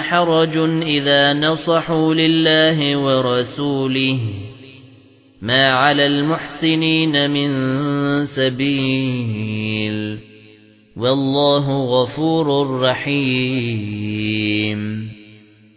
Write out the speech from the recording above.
حرج إذا نصحوا لله ورسوله. ما على المحسنين من سبيل. والله غفور رحيم.